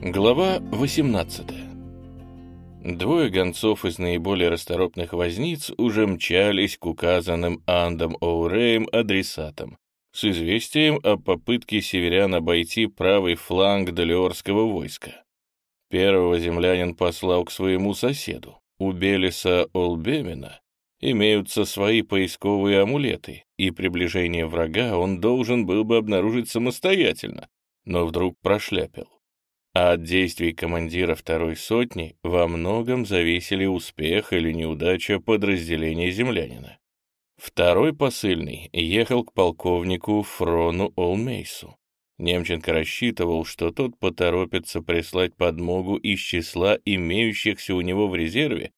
Глава 18 Двое гонцов из наиболее расторопных возниц уже мчались к указанным Андом Оуреем адресатам с известием о попытке северян обойти правый фланг Далиорского войска. Первого землянин послал к своему соседу. У Белиса Олбемена имеются свои поисковые амулеты, и приближение врага он должен был бы обнаружить самостоятельно, но вдруг прошляпил а от действий командира второй сотни во многом зависели успех или неудача подразделения землянина. Второй посыльный ехал к полковнику Фрону Олмейсу. Немченко рассчитывал, что тот поторопится прислать подмогу из числа имеющихся у него в резерве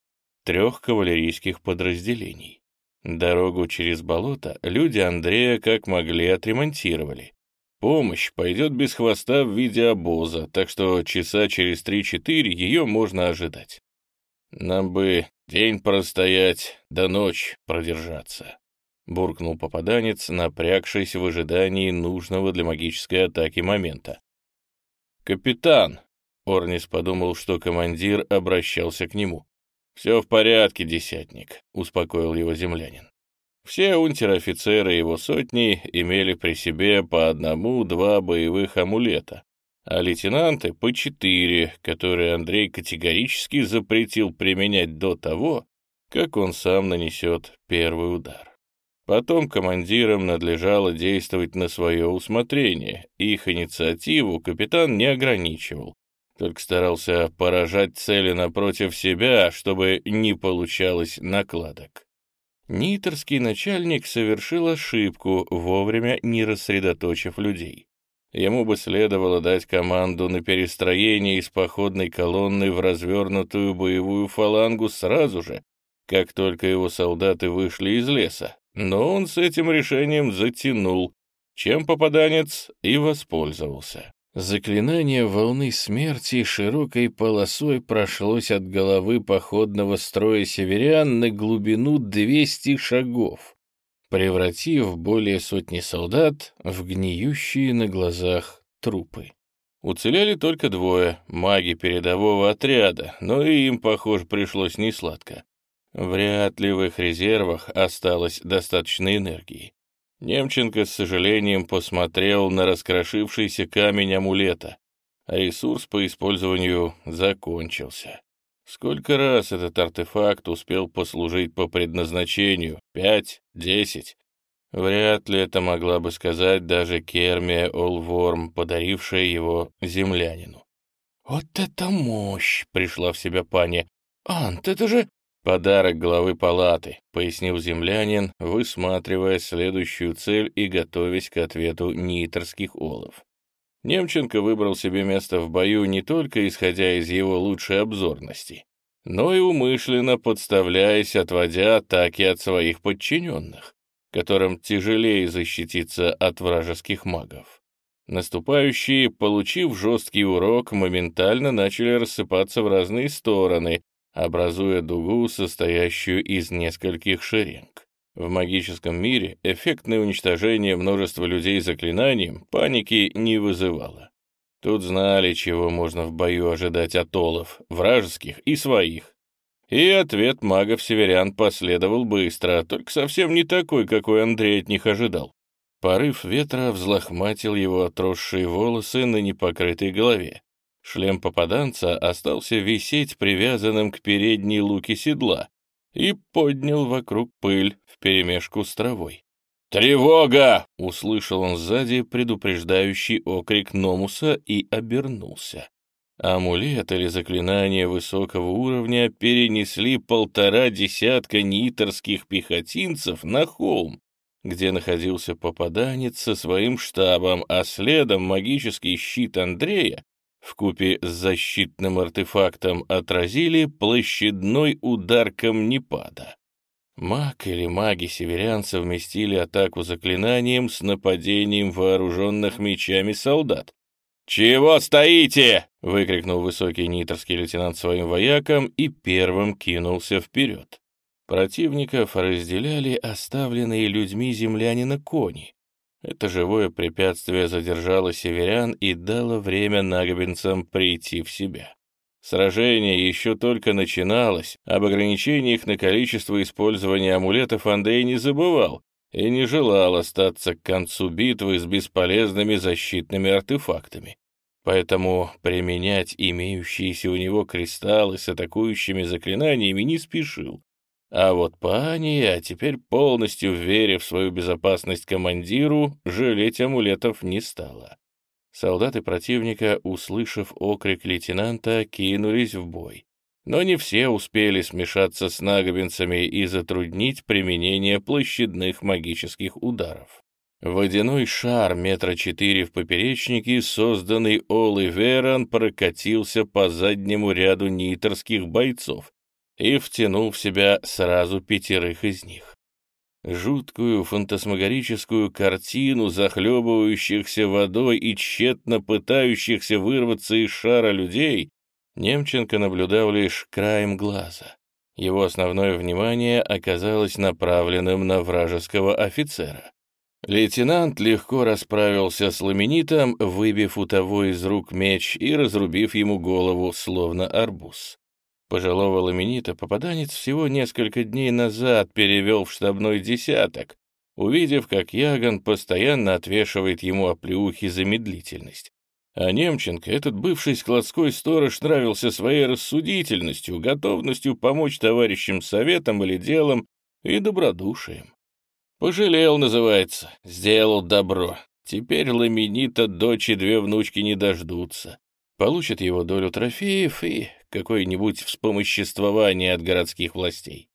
трех кавалерийских подразделений. Дорогу через болото люди Андрея как могли отремонтировали, Помощь пойдет без хвоста в виде обоза, так что часа через три-четыре ее можно ожидать. Нам бы день простоять, до ночь продержаться. Буркнул попаданец, напрягшись в ожидании нужного для магической атаки момента. «Капитан!» — Орнис подумал, что командир обращался к нему. «Все в порядке, десятник», — успокоил его землянин. Все унтер-офицеры его сотни имели при себе по одному-два боевых амулета, а лейтенанты — по четыре, которые Андрей категорически запретил применять до того, как он сам нанесет первый удар. Потом командирам надлежало действовать на свое усмотрение, их инициативу капитан не ограничивал, только старался поражать цели напротив себя, чтобы не получалось накладок. Нитерский начальник совершил ошибку, вовремя не рассредоточив людей. Ему бы следовало дать команду на перестроение из походной колонны в развернутую боевую фалангу сразу же, как только его солдаты вышли из леса. Но он с этим решением затянул, чем попаданец и воспользовался. Заклинание волны смерти широкой полосой прошлось от головы походного строя северян на глубину 200 шагов, превратив более сотни солдат в гниющие на глазах трупы. Уцелели только двое, маги передового отряда, но и им, похоже, пришлось несладко. Вряд ли в их резервах осталось достаточно энергии. Немченко с сожалением посмотрел на раскрошившийся камень амулета. Ресурс по использованию закончился. Сколько раз этот артефакт успел послужить по предназначению? Пять? Десять? Вряд ли это могла бы сказать даже Кермия Олворм, подарившая его землянину. «Вот это мощь!» — пришла в себя паня. «Ант, это же «Подарок главы палаты», — пояснил землянин, высматривая следующую цель и готовясь к ответу нитерских олов. Немченко выбрал себе место в бою не только исходя из его лучшей обзорности, но и умышленно подставляясь, отводя атаки от своих подчиненных, которым тяжелее защититься от вражеских магов. Наступающие, получив жесткий урок, моментально начали рассыпаться в разные стороны, образуя дугу, состоящую из нескольких шеренг. В магическом мире эффектное уничтожение множества людей заклинанием паники не вызывало. Тут знали, чего можно в бою ожидать от олов, вражеских и своих. И ответ магов-северян последовал быстро, только совсем не такой, какой Андрей от них ожидал. Порыв ветра взлохматил его отросшие волосы на непокрытой голове. Шлем попаданца остался висеть привязанным к передней луке седла и поднял вокруг пыль вперемешку с травой. «Тревога!» — услышал он сзади предупреждающий окрик Номуса и обернулся. Амулет или заклинание высокого уровня перенесли полтора десятка нитерских пехотинцев на холм, где находился попаданец со своим штабом, а следом магический щит Андрея вкупе с защитным артефактом отразили площадной удар камнепада. Маг или маги северян совместили атаку заклинанием с нападением вооруженных мечами солдат. «Чего стоите?» — выкрикнул высокий нитерский лейтенант своим воякам и первым кинулся вперед. Противников разделяли оставленные людьми землянина кони, Это живое препятствие задержало северян и дало время нагобинцам прийти в себя. Сражение еще только начиналось, об ограничениях на количество использования амулетов Андрей не забывал и не желал остаться к концу битвы с бесполезными защитными артефактами. Поэтому применять имеющиеся у него кристаллы с атакующими заклинаниями не спешил. А вот Пания, теперь полностью веря в свою безопасность командиру, жалеть амулетов не стала. Солдаты противника, услышав окрик лейтенанта, кинулись в бой. Но не все успели смешаться с наговенцами и затруднить применение площадных магических ударов. Водяной шар метра четыре в поперечнике, созданный Олой Веран, прокатился по заднему ряду нитерских бойцов и втянул в себя сразу пятерых из них. Жуткую фантасмагорическую картину захлебывающихся водой и тщетно пытающихся вырваться из шара людей Немченко наблюдал лишь краем глаза. Его основное внимание оказалось направленным на вражеского офицера. Лейтенант легко расправился с ламинитом, выбив у того из рук меч и разрубив ему голову, словно арбуз. Пожилого ламенита попаданец всего несколько дней назад перевел в штабной десяток, увидев, как Яган постоянно отвешивает ему оплеухи за медлительность. А Немченко, этот бывший складской сторож, нравился своей рассудительностью, готовностью помочь товарищам советом или делом и добродушием. «Пожалел, называется, сделал добро. Теперь ламенита дочь и две внучки не дождутся. Получат его долю трофеев и какое-нибудь вспомоществование от городских властей.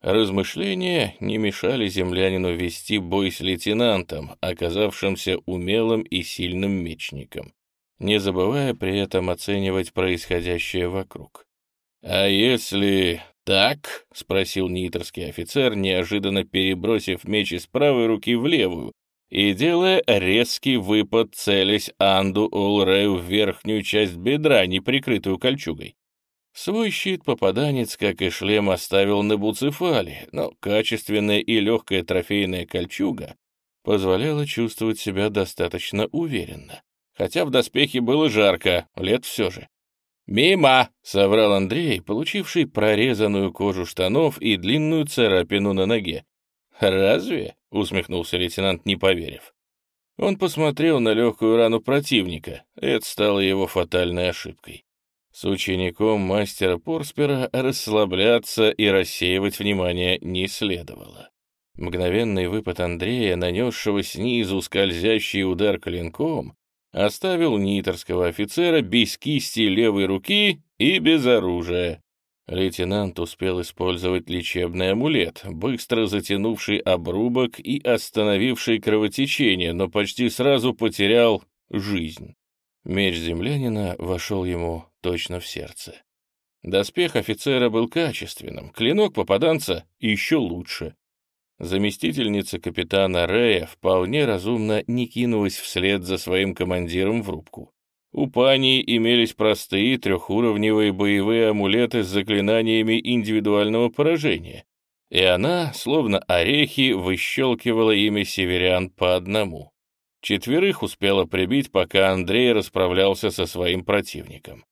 Размышления не мешали землянину вести бой с лейтенантом, оказавшимся умелым и сильным мечником, не забывая при этом оценивать происходящее вокруг. «А если так?» — спросил нитерский офицер, неожиданно перебросив меч из правой руки в левую и делая резкий выпад, целясь Анду Олрею в верхнюю часть бедра, не прикрытую кольчугой. Свой щит попаданец, как и шлем, оставил на буцефале, но качественная и легкая трофейная кольчуга позволяла чувствовать себя достаточно уверенно. Хотя в доспехе было жарко, лет все же. «Мимо!» — соврал Андрей, получивший прорезанную кожу штанов и длинную царапину на ноге. «Разве?» — усмехнулся лейтенант, не поверив. Он посмотрел на легкую рану противника. Это стало его фатальной ошибкой. С учеником мастера Порспера расслабляться и рассеивать внимание не следовало. Мгновенный выпад Андрея, нанесшего снизу скользящий удар клинком, оставил нитерского офицера без кисти левой руки и без оружия. Лейтенант успел использовать лечебный амулет, быстро затянувший обрубок и остановивший кровотечение, но почти сразу потерял жизнь. Меч землянина вошел ему точно в сердце. Доспех офицера был качественным, клинок попаданца еще лучше. Заместительница капитана Рея вполне разумно не кинулась вслед за своим командиром в рубку. У пани имелись простые трехуровневые боевые амулеты с заклинаниями индивидуального поражения, и она, словно орехи, выщелкивала ими северян по одному. Четверых успела прибить, пока Андрей расправлялся со своим противником.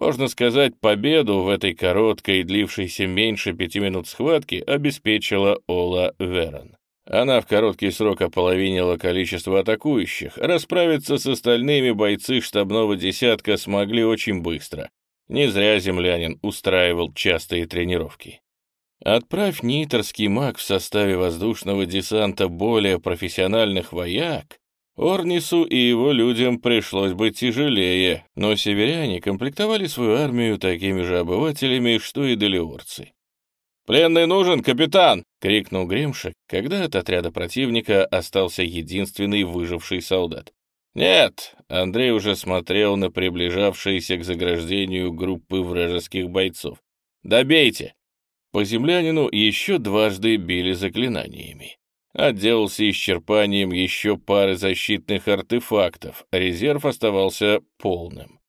Можно сказать, победу в этой короткой, длившейся меньше пяти минут схватки обеспечила Ола Верон. Она в короткий срок ополовинила количество атакующих, расправиться с остальными бойцы штабного десятка смогли очень быстро. Не зря землянин устраивал частые тренировки. Отправь нитерский маг в составе воздушного десанта более профессиональных вояк, Орнису и его людям пришлось бы тяжелее, но северяне комплектовали свою армию такими же обывателями, что и делиорцы. «Пленный нужен, капитан!» — крикнул Гремшик, когда от отряда противника остался единственный выживший солдат. «Нет!» — Андрей уже смотрел на приближавшиеся к заграждению группы вражеских бойцов. «Добейте!» По землянину еще дважды били заклинаниями отделался исчерпанием еще пары защитных артефактов, резерв оставался полным.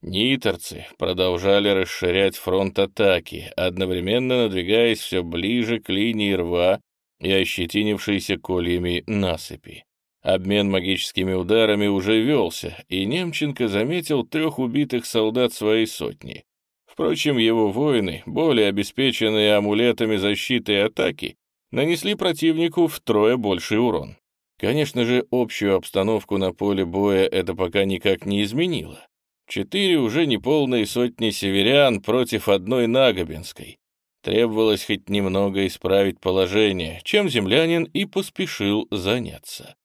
Нитерцы продолжали расширять фронт атаки, одновременно надвигаясь все ближе к линии рва и ощетинившейся кольями насыпи. Обмен магическими ударами уже велся, и Немченко заметил трех убитых солдат своей сотни. Впрочем, его воины, более обеспеченные амулетами защиты и атаки, нанесли противнику втрое больший урон. Конечно же, общую обстановку на поле боя это пока никак не изменило. Четыре уже неполные сотни северян против одной Нагобинской. Требовалось хоть немного исправить положение, чем землянин и поспешил заняться.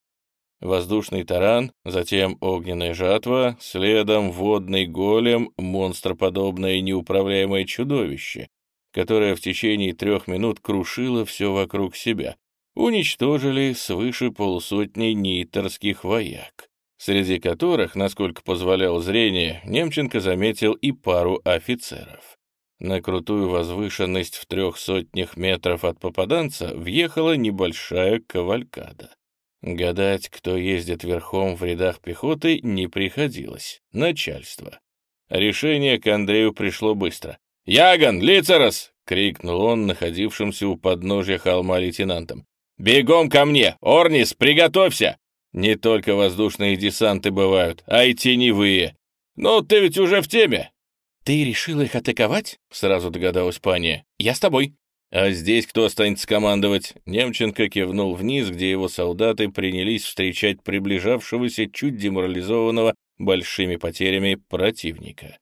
Воздушный таран, затем огненная жатва, следом водный голем, монстроподобное неуправляемое чудовище, которое в течение трех минут крушило все вокруг себя, уничтожили свыше полусотни нейтерских вояк, среди которых, насколько позволяло зрение, Немченко заметил и пару офицеров. На крутую возвышенность в трех сотнях метров от попаданца въехала небольшая кавалькада. Гадать, кто ездит верхом в рядах пехоты, не приходилось. Начальство. Решение к Андрею пришло быстро. «Яган, Лицерос!» — крикнул он находившимся у подножья холма лейтенантом. «Бегом ко мне! Орнис, приготовься! Не только воздушные десанты бывают, а и теневые. Ну, ты ведь уже в теме!» «Ты решил их атаковать?» — сразу догадалась паня. «Я с тобой». «А здесь кто останется командовать?» Немченко кивнул вниз, где его солдаты принялись встречать приближавшегося, чуть деморализованного большими потерями противника.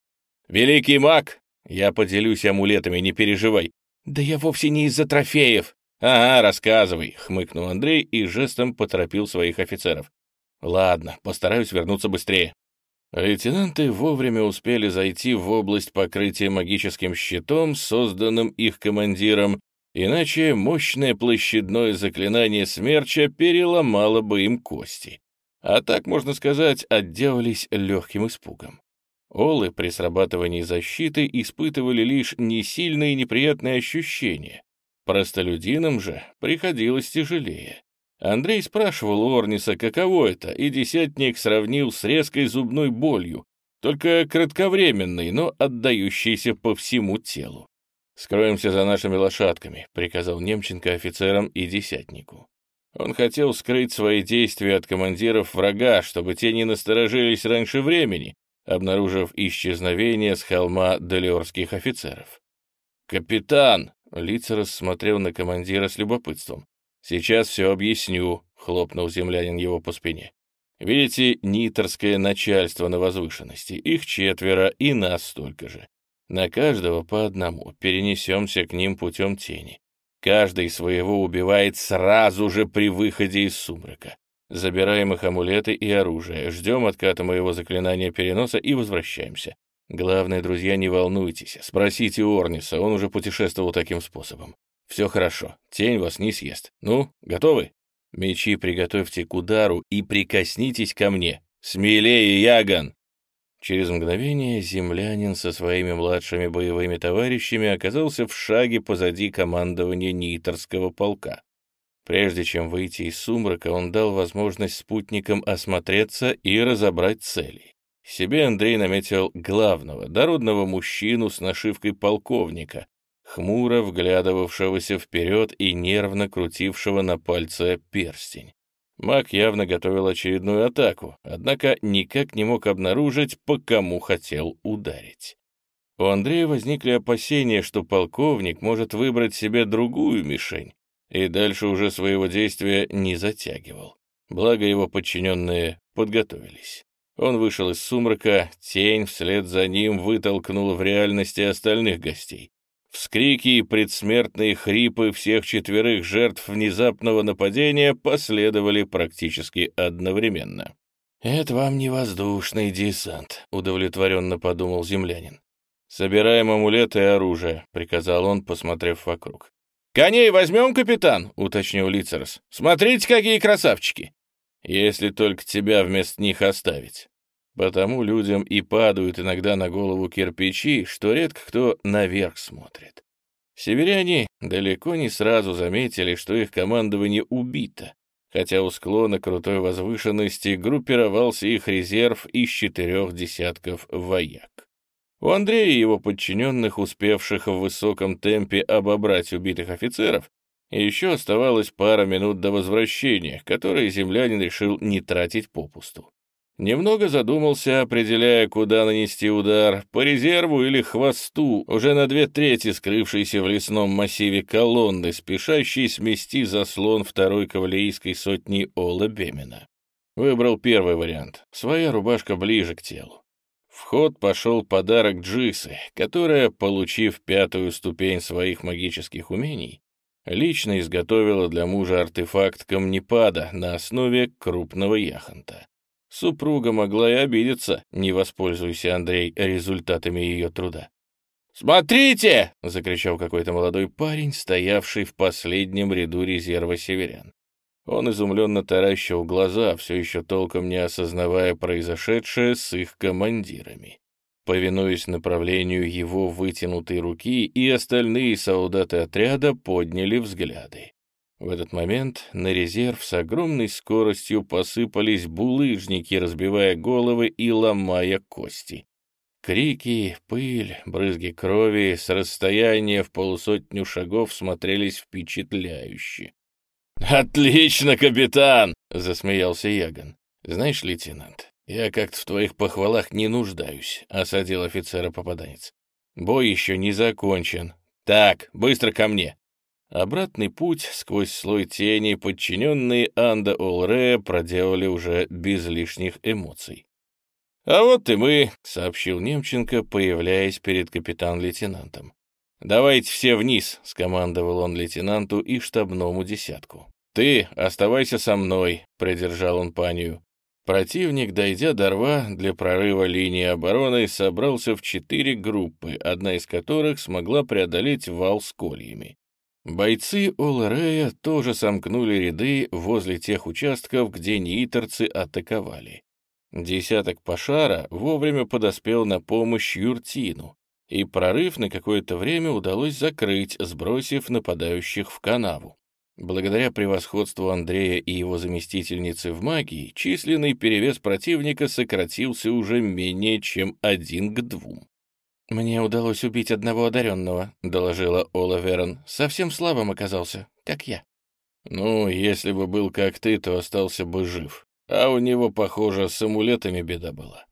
«Великий маг! Я поделюсь амулетами, не переживай!» «Да я вовсе не из-за трофеев!» «Ага, рассказывай!» — хмыкнул Андрей и жестом поторопил своих офицеров. «Ладно, постараюсь вернуться быстрее». Лейтенанты вовремя успели зайти в область покрытия магическим щитом, созданным их командиром, иначе мощное площадное заклинание смерча переломало бы им кости. А так, можно сказать, отделались легким испугом. Олы при срабатывании защиты испытывали лишь несильные неприятные ощущения. Простолюдинам же приходилось тяжелее. Андрей спрашивал у Орниса, каково это, и десятник сравнил с резкой зубной болью, только кратковременной, но отдающейся по всему телу. «Скроемся за нашими лошадками», — приказал Немченко офицерам и десятнику. Он хотел скрыть свои действия от командиров врага, чтобы те не насторожились раньше времени, обнаружив исчезновение с холма делиорских офицеров. «Капитан!» — Лица рассмотрел на командира с любопытством. «Сейчас все объясню», — хлопнул землянин его по спине. «Видите, ниторское начальство на возвышенности. Их четверо и нас столько же. На каждого по одному. Перенесемся к ним путем тени. Каждый своего убивает сразу же при выходе из сумрака. Забираем их амулеты и оружие, ждем отката моего заклинания переноса и возвращаемся. Главное, друзья, не волнуйтесь. Спросите у Орниса, он уже путешествовал таким способом. Все хорошо, тень вас не съест. Ну, готовы? Мечи приготовьте к удару и прикоснитесь ко мне. Смелее, Яган!» Через мгновение землянин со своими младшими боевыми товарищами оказался в шаге позади командования Ниторского полка. Прежде чем выйти из сумрака, он дал возможность спутникам осмотреться и разобрать цели. Себе Андрей наметил главного, дородного мужчину с нашивкой полковника, хмуро вглядывавшегося вперед и нервно крутившего на пальце перстень. Маг явно готовил очередную атаку, однако никак не мог обнаружить, по кому хотел ударить. У Андрея возникли опасения, что полковник может выбрать себе другую мишень, и дальше уже своего действия не затягивал. Благо его подчиненные подготовились. Он вышел из сумрака, тень вслед за ним вытолкнула в реальности остальных гостей. Вскрики и предсмертные хрипы всех четверых жертв внезапного нападения последовали практически одновременно. «Это вам не воздушный десант», — удовлетворенно подумал землянин. «Собираем амулеты и оружие», — приказал он, посмотрев вокруг. «Коней возьмем, капитан?» — уточнил Лицерс. «Смотрите, какие красавчики!» «Если только тебя вместо них оставить». Потому людям и падают иногда на голову кирпичи, что редко кто наверх смотрит. Северяне далеко не сразу заметили, что их командование убито, хотя у склона крутой возвышенности группировался их резерв из четырех десятков вояк. У Андрея и его подчиненных, успевших в высоком темпе обобрать убитых офицеров, еще оставалось пара минут до возвращения, которые землянин решил не тратить попусту. Немного задумался, определяя, куда нанести удар, по резерву или хвосту, уже на две трети скрывшейся в лесном массиве колонны, спешащей смести заслон второй кавалерийской сотни Ола Бемена. Выбрал первый вариант, своя рубашка ближе к телу. В ход пошел подарок Джисы, которая, получив пятую ступень своих магических умений, лично изготовила для мужа артефакт камнепада на основе крупного яхонта. Супруга могла и обидеться, не воспользуйся Андрей результатами ее труда. «Смотрите!» — закричал какой-то молодой парень, стоявший в последнем ряду резерва северян. Он изумленно таращил глаза, все еще толком не осознавая произошедшее с их командирами. Повинуясь направлению его вытянутой руки, и остальные солдаты отряда подняли взгляды. В этот момент на резерв с огромной скоростью посыпались булыжники, разбивая головы и ломая кости. Крики, пыль, брызги крови с расстояния в полусотню шагов смотрелись впечатляюще. «Отлично, капитан!» — засмеялся Яган. «Знаешь, лейтенант, я как-то в твоих похвалах не нуждаюсь», — осадил офицера попаданец. «Бой еще не закончен. Так, быстро ко мне!» Обратный путь сквозь слой тени подчиненные Анда Олре проделали уже без лишних эмоций. «А вот и мы», — сообщил Немченко, появляясь перед капитан-лейтенантом. «Давайте все вниз», — скомандовал он лейтенанту и штабному десятку. «Ты оставайся со мной», — придержал он панию. Противник, дойдя до рва для прорыва линии обороны, собрался в четыре группы, одна из которых смогла преодолеть вал с кольями. Бойцы Оларея тоже сомкнули ряды возле тех участков, где неиторцы атаковали. Десяток Пашара вовремя подоспел на помощь Юртину, и прорыв на какое-то время удалось закрыть, сбросив нападающих в канаву. Благодаря превосходству Андрея и его заместительницы в магии, численный перевес противника сократился уже менее чем один к двум. «Мне удалось убить одного одаренного», — доложила Ола Верон. «Совсем слабым оказался, как я». «Ну, если бы был как ты, то остался бы жив. А у него, похоже, с амулетами беда была».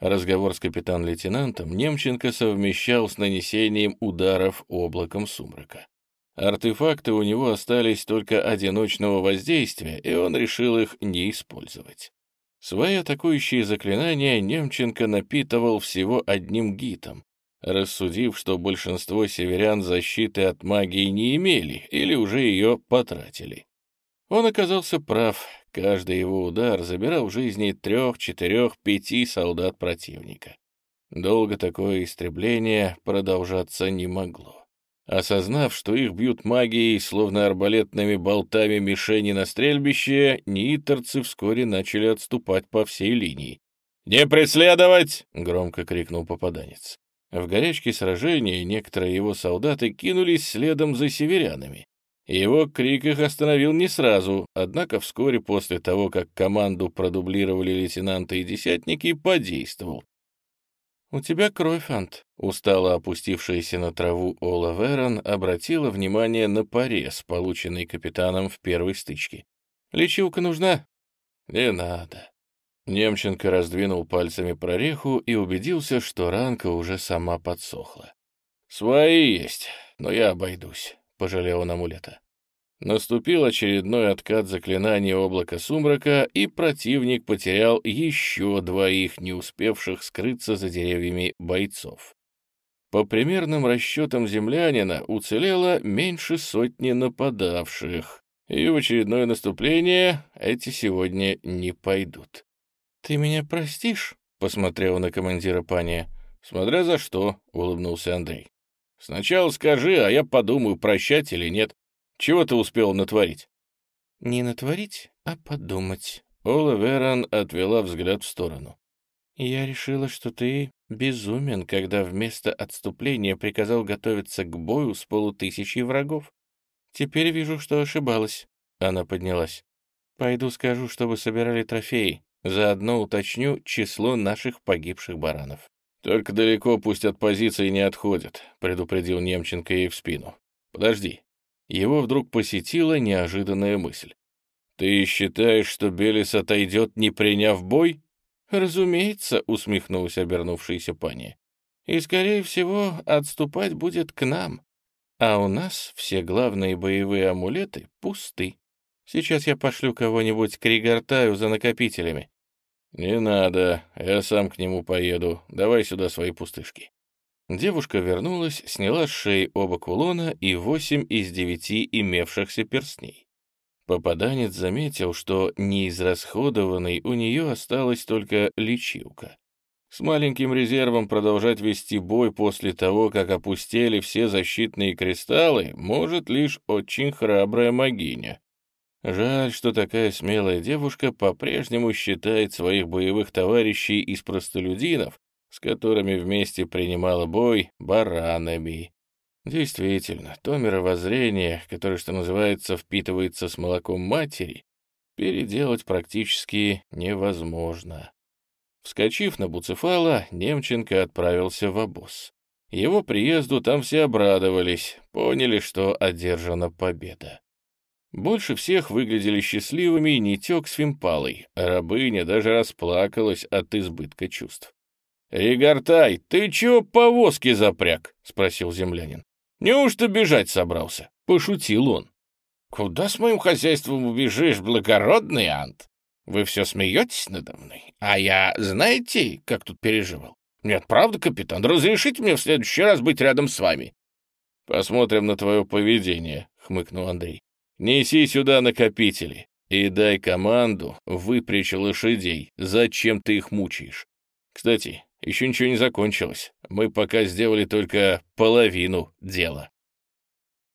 Разговор с капитан-лейтенантом Немченко совмещал с нанесением ударов облаком сумрака. Артефакты у него остались только одиночного воздействия, и он решил их не использовать. Свои атакующие заклинания Немченко напитывал всего одним гитом, рассудив, что большинство северян защиты от магии не имели или уже ее потратили. Он оказался прав, каждый его удар забирал жизни трех, четырех, пяти солдат противника. Долго такое истребление продолжаться не могло. Осознав, что их бьют магией, словно арбалетными болтами мишени на стрельбище, нииторцы вскоре начали отступать по всей линии. «Не преследовать!» — громко крикнул попаданец. В горячке сражения некоторые его солдаты кинулись следом за северянами. Его крик их остановил не сразу, однако вскоре после того, как команду продублировали лейтенанты и десятники, подействовал. «У тебя кровь, Ант», — устало опустившаяся на траву Ола Верон обратила внимание на порез, полученный капитаном в первой стычке. «Лечилка нужна?» «Не надо», Немченко раздвинул пальцами прореху и убедился, что ранка уже сама подсохла. «Свои есть, но я обойдусь», — пожалел он амулета. Наступил очередной откат заклинания облака сумрака, и противник потерял еще двоих, не успевших скрыться за деревьями бойцов. По примерным расчетам землянина уцелело меньше сотни нападавших, и в очередное наступление эти сегодня не пойдут. «Ты меня простишь?» — посмотрела на командира пания. «Смотря за что», — улыбнулся Андрей. «Сначала скажи, а я подумаю, прощать или нет. Чего ты успел натворить?» «Не натворить, а подумать». Ола Веран отвела взгляд в сторону. «Я решила, что ты безумен, когда вместо отступления приказал готовиться к бою с полутысячей врагов. Теперь вижу, что ошибалась». Она поднялась. «Пойду скажу, чтобы собирали трофеи. Заодно уточню число наших погибших баранов. «Только далеко пусть от позиции не отходят», — предупредил Немченко ей в спину. «Подожди». Его вдруг посетила неожиданная мысль. «Ты считаешь, что Белис отойдет, не приняв бой?» «Разумеется», — усмехнулась обернувшаяся пани. «И, скорее всего, отступать будет к нам. А у нас все главные боевые амулеты пусты. Сейчас я пошлю кого-нибудь к Ригартаю за накопителями». «Не надо, я сам к нему поеду. Давай сюда свои пустышки». Девушка вернулась, сняла с шеи оба кулона и восемь из девяти имевшихся перстней. Попаданец заметил, что неизрасходованной у нее осталась только лечилка. С маленьким резервом продолжать вести бой после того, как опустели все защитные кристаллы, может лишь очень храбрая могиня. Жаль, что такая смелая девушка по-прежнему считает своих боевых товарищей из простолюдинов, с которыми вместе принимала бой, баранами. Действительно, то мировоззрение, которое, что называется, впитывается с молоком матери, переделать практически невозможно. Вскочив на Буцефала, Немченко отправился в обоз. Его приезду там все обрадовались, поняли, что одержана победа. Больше всех выглядели счастливыми Нитек с Фимпалой, рабыня даже расплакалась от избытка чувств. «Ригартай, ты чего повозки запряг?» — спросил землянин. Неужто бежать собрался?» — пошутил он. «Куда с моим хозяйством убежишь, благородный Ант? Вы все смеетесь надо мной? А я, знаете, как тут переживал? Нет, правда, капитан, разрешите мне в следующий раз быть рядом с вами?» «Посмотрим на твое поведение», — хмыкнул Андрей. «Неси сюда накопители и дай команду выпрячь лошадей. Зачем ты их мучаешь? Кстати, еще ничего не закончилось. Мы пока сделали только половину дела.